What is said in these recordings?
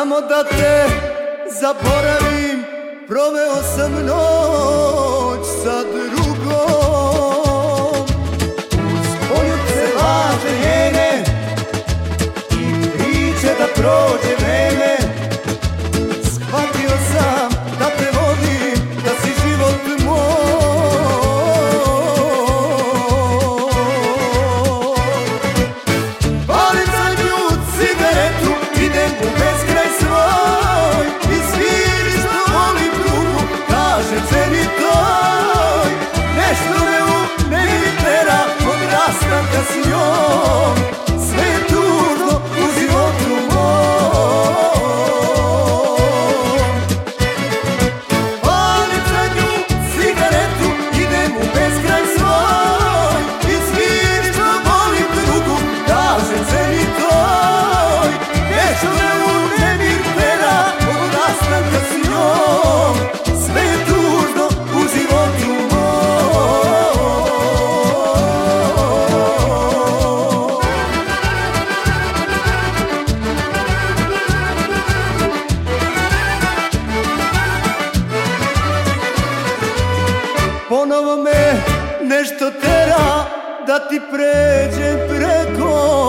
samo da te zaboravim Proveo sam noć sa drugom. Uz poljubce laže njene I priče da prođe nešto tera da ti pređem preko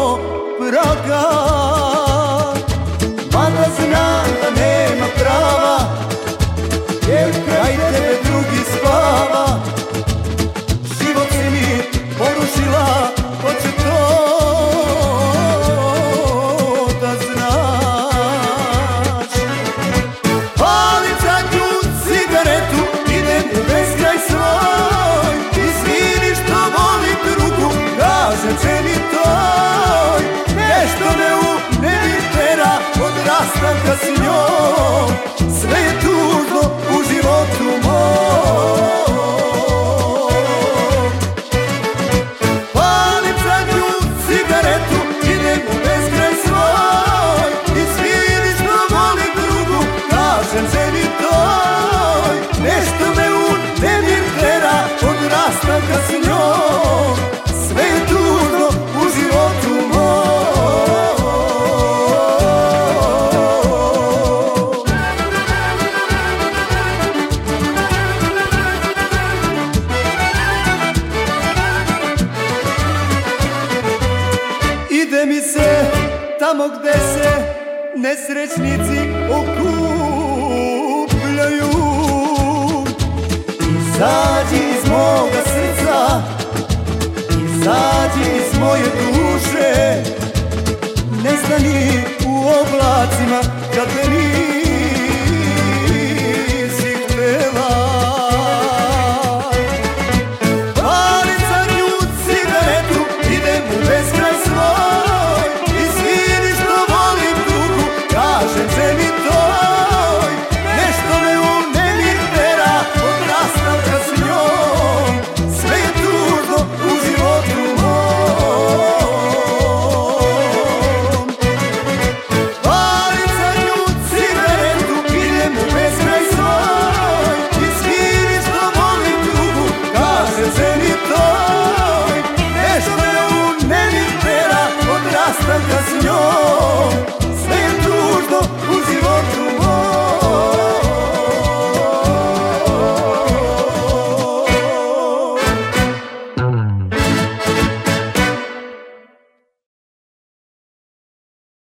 mi se tamo gde se nesrećnici okupljaju. Izađi iz moga srca, izađi iz moje duše. Nestani u oblacima kad te